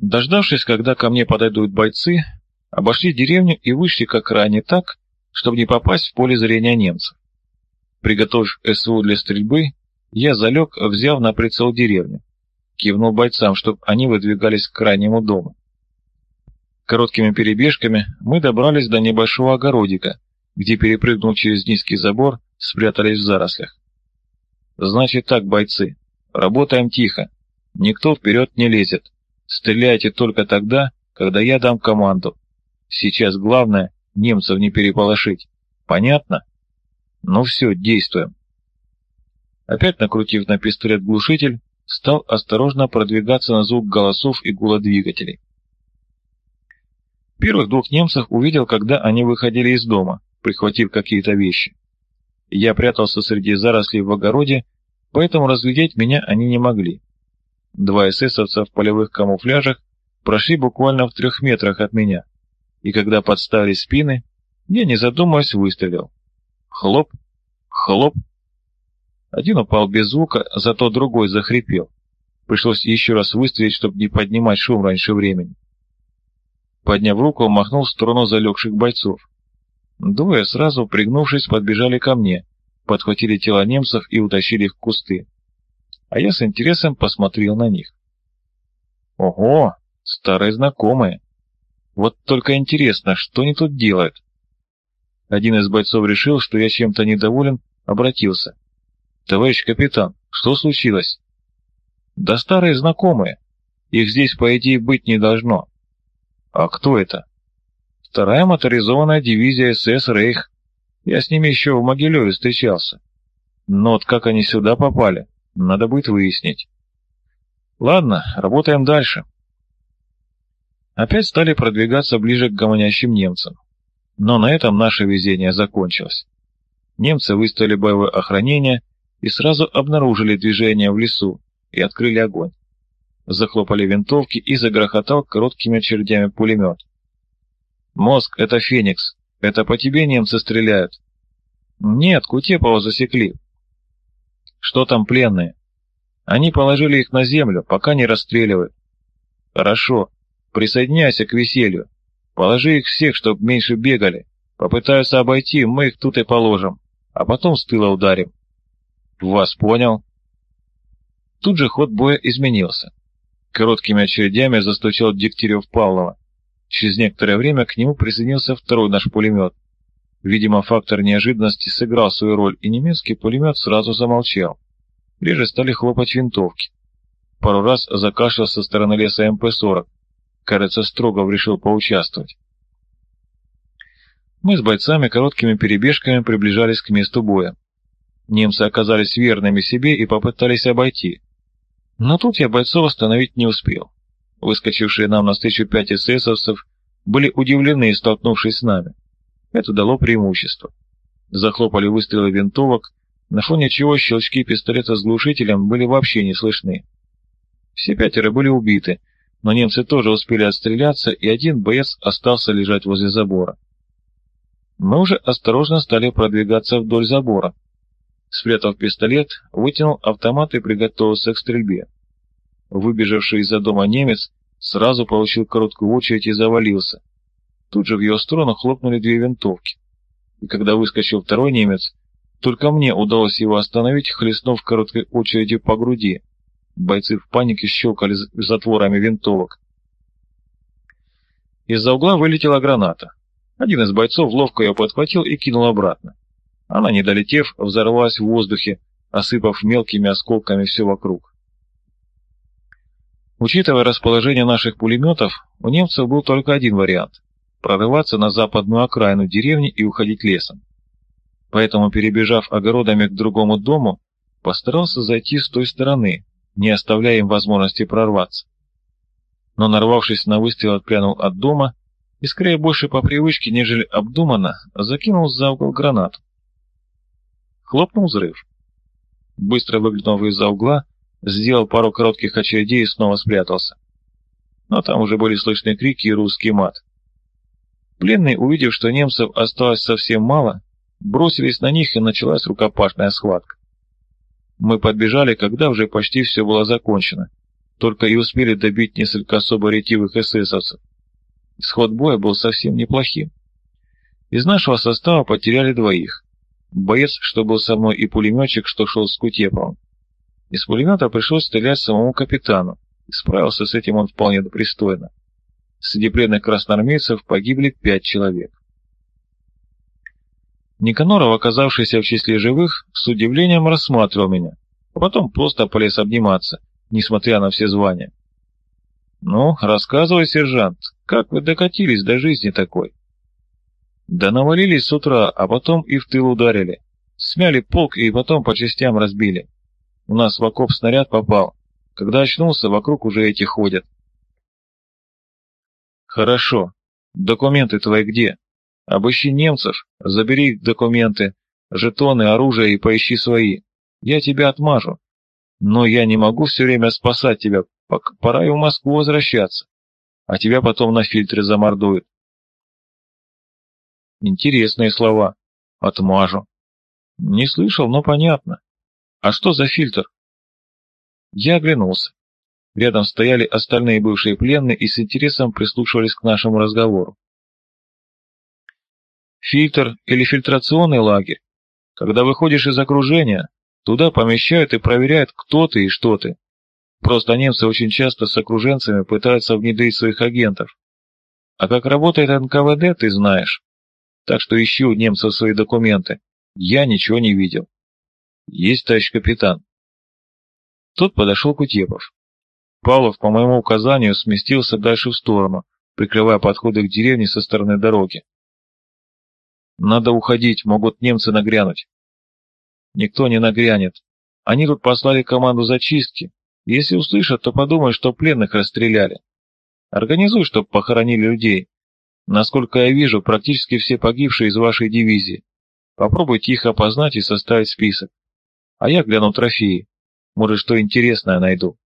Дождавшись, когда ко мне подойдут бойцы, обошли деревню и вышли как ранее так, чтобы не попасть в поле зрения немцев. Приготовив СУ для стрельбы, я залег, взяв на прицел деревню. Кивнул бойцам, чтобы они выдвигались к крайнему дому. Короткими перебежками мы добрались до небольшого огородика, где, перепрыгнув через низкий забор, спрятались в зарослях. Значит так, бойцы, работаем тихо, никто вперед не лезет. Стреляйте только тогда, когда я дам команду. Сейчас главное немцев не переполошить. Понятно? Ну все, действуем. Опять накрутив на пистолет глушитель, стал осторожно продвигаться на звук голосов и гула двигателей. Первых двух немцев увидел, когда они выходили из дома, прихватив какие-то вещи. Я прятался среди зарослей в огороде, поэтому разглядеть меня они не могли. Два эсэсовца в полевых камуфляжах прошли буквально в трех метрах от меня, и когда подставили спины, я, не задумываясь, выстрелил. Хлоп, хлоп. Один упал без звука, зато другой захрипел. Пришлось еще раз выстрелить, чтобы не поднимать шум раньше времени. Подняв руку, махнул в сторону залегших бойцов. Двое, сразу пригнувшись, подбежали ко мне, подхватили тела немцев и утащили их в кусты а я с интересом посмотрел на них. Ого, старые знакомые. Вот только интересно, что они тут делают? Один из бойцов решил, что я чем-то недоволен, обратился. «Товарищ капитан, что случилось?» «Да старые знакомые. Их здесь, по идее, быть не должно». «А кто это?» «Вторая моторизованная дивизия СС «Рейх». Я с ними еще в Могилеве встречался. Но вот как они сюда попали?» Надо будет выяснить. Ладно, работаем дальше. Опять стали продвигаться ближе к гомонящим немцам. Но на этом наше везение закончилось. Немцы выставили боевое охранение и сразу обнаружили движение в лесу и открыли огонь. Захлопали винтовки и загрохотал короткими очередями пулемет. «Мозг, это Феникс. Это по тебе немцы стреляют?» «Нет, Кутепова засекли. Что там пленные? Они положили их на землю, пока не расстреливают. Хорошо, присоединяйся к веселью. Положи их всех, чтоб меньше бегали. Попытаются обойти, мы их тут и положим, а потом с тыла ударим. Вас понял. Тут же ход боя изменился. Короткими очередями застучал Дегтярев Павлова. Через некоторое время к нему присоединился второй наш пулемет. Видимо, фактор неожиданности сыграл свою роль, и немецкий пулемет сразу замолчал. Реже стали хлопать винтовки. Пару раз закашлял со стороны леса МП-40. Кажется, Строгов решил поучаствовать. Мы с бойцами короткими перебежками приближались к месту боя. Немцы оказались верными себе и попытались обойти. Но тут я бойцов остановить не успел. Выскочившие нам навстречу пять эсэсовцев были удивлены, столкнувшись с нами. Это дало преимущество. Захлопали выстрелы винтовок, на фоне чего щелчки пистолета с глушителем были вообще не слышны. Все пятеро были убиты, но немцы тоже успели отстреляться, и один боец остался лежать возле забора. Мы уже осторожно стали продвигаться вдоль забора. Спрятав пистолет, вытянул автомат и приготовился к стрельбе. Выбежавший из-за дома немец сразу получил короткую очередь и завалился. Тут же в ее сторону хлопнули две винтовки. И когда выскочил второй немец, только мне удалось его остановить, хлестнув короткой очередью по груди. Бойцы в панике щелкали затворами винтовок. Из-за угла вылетела граната. Один из бойцов ловко ее подхватил и кинул обратно. Она, не долетев, взорвалась в воздухе, осыпав мелкими осколками все вокруг. Учитывая расположение наших пулеметов, у немцев был только один вариант – прорываться на западную окраину деревни и уходить лесом поэтому, перебежав огородами к другому дому, постарался зайти с той стороны, не оставляя им возможности прорваться. Но, нарвавшись на выстрел, отпрянул от дома и, скорее больше по привычке, нежели обдуманно, закинул за угол гранату. Хлопнул взрыв. Быстро выглянув из-за угла, сделал пару коротких очередей и снова спрятался. Но там уже были слышны крики и русский мат. Пленный, увидев, что немцев осталось совсем мало, Бросились на них, и началась рукопашная схватка. Мы подбежали, когда уже почти все было закончено, только и успели добить несколько особо ретивых эсэсовцев. Исход боя был совсем неплохим. Из нашего состава потеряли двоих. Боец, что был со мной, и пулеметчик, что шел с Кутеповым. Из пулемета пришлось стрелять самому капитану, и справился с этим он вполне допристойно. Среди пленных красноармейцев погибли пять человек. Никаноров, оказавшийся в числе живых, с удивлением рассматривал меня, а потом просто полез обниматься, несмотря на все звания. «Ну, рассказывай, сержант, как вы докатились до жизни такой?» «Да навалились с утра, а потом и в тыл ударили. Смяли полк и потом по частям разбили. У нас в окоп снаряд попал. Когда очнулся, вокруг уже эти ходят». «Хорошо. Документы твои где?» Обыщи немцев, забери их документы, жетоны, оружие и поищи свои. Я тебя отмажу. Но я не могу все время спасать тебя, пора и в Москву возвращаться. А тебя потом на фильтре замордуют. Интересные слова. Отмажу. Не слышал, но понятно. А что за фильтр? Я оглянулся. Рядом стояли остальные бывшие пленные и с интересом прислушивались к нашему разговору. Фильтр или фильтрационный лагерь. Когда выходишь из окружения, туда помещают и проверяют, кто ты и что ты. Просто немцы очень часто с окруженцами пытаются внедрить своих агентов. А как работает НКВД, ты знаешь. Так что ищи у немцев свои документы. Я ничего не видел. Есть, товарищ капитан. Тут подошел Кутепов. Павлов по моему указанию сместился дальше в сторону, прикрывая подходы к деревне со стороны дороги. Надо уходить, могут немцы нагрянуть. Никто не нагрянет. Они тут послали команду зачистки. Если услышат, то подумают, что пленных расстреляли. Организуй, чтоб похоронили людей. Насколько я вижу, практически все погибшие из вашей дивизии. Попробуйте их опознать и составить список. А я гляну трофеи. Может, что интересное найду.